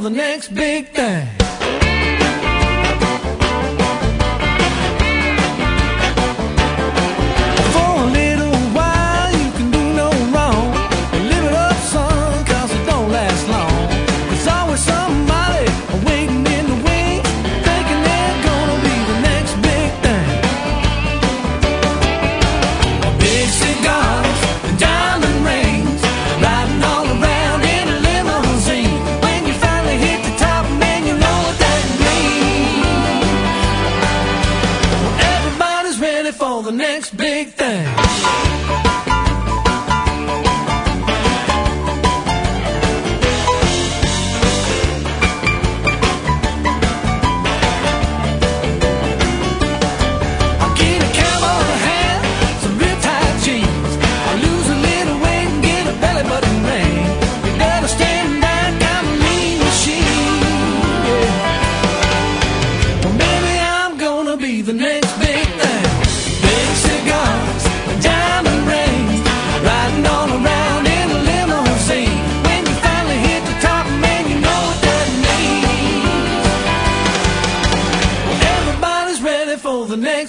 the next big thing. the next big thing.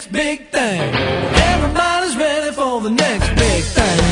next big thing. Everybody's ready for the next big thing.